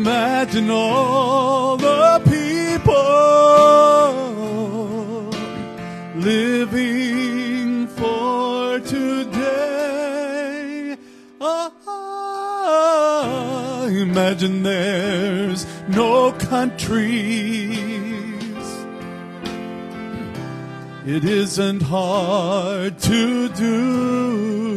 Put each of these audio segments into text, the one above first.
Imagine all the people living for today. Ah, imagine there's no countries. It isn't hard to do.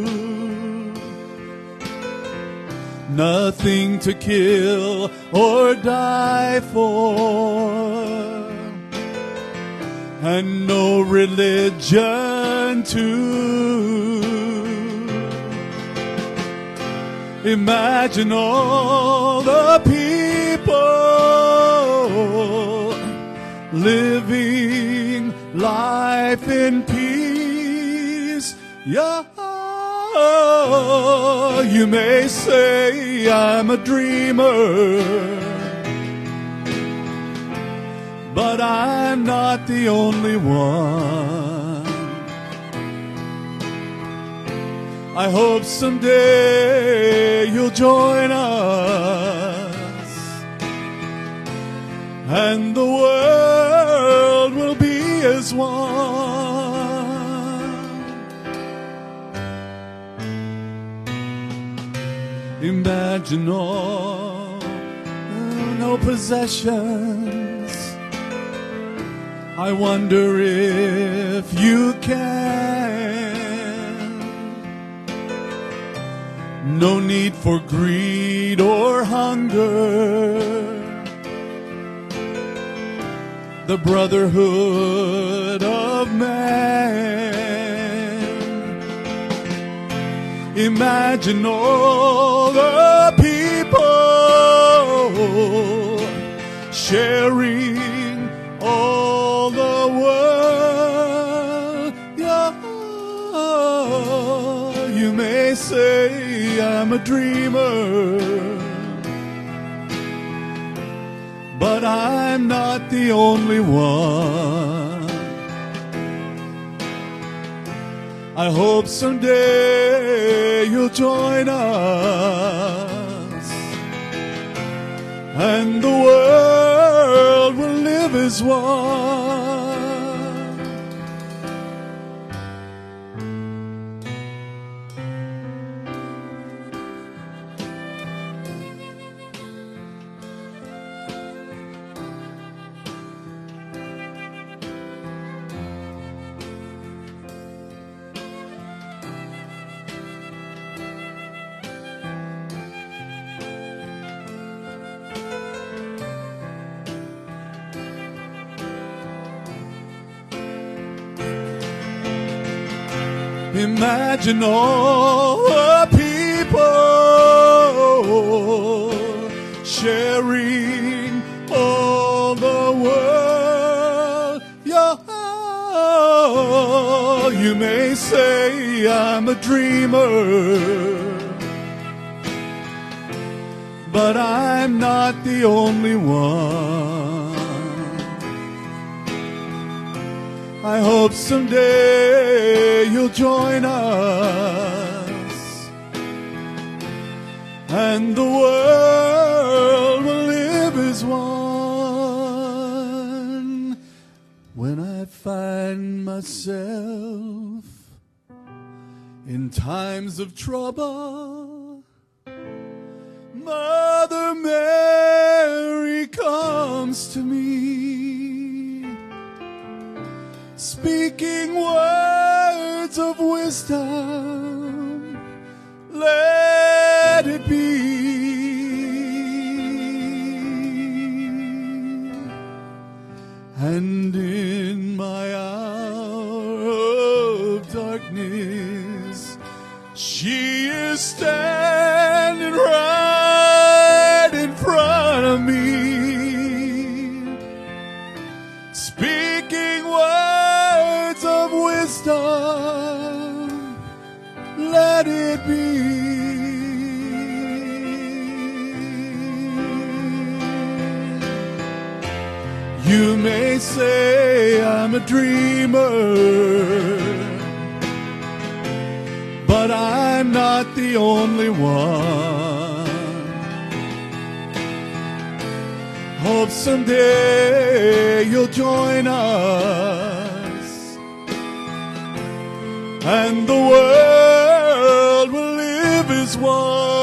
Nothing to kill or die for. And no religion to Imagine all the people living life in peace. Yeah. You may say I'm a dreamer, but I'm not the only one. I hope someday you'll join us, and the world will be as one. Imagine all, no possessions. I wonder if you can. No need for greed or hunger. The brotherhood of man. Imagine all the people sharing all the world. Yeah, you may say I'm a dreamer, but I'm not the only one. I hope someday you'll join us and the world will live as one. Imagine all the people sharing all the world. Yeah, you may say I'm a dreamer, but I'm not the only one. I hope someday you'll join us and the world will live as one. When I find myself in times of trouble, speaking words of wisdom, let it be. And in my hour of darkness, she is standing right in front of me. Speak let it be. You may say I'm a dreamer, but I'm not the only one. Hope someday you'll join us and the world will live as one.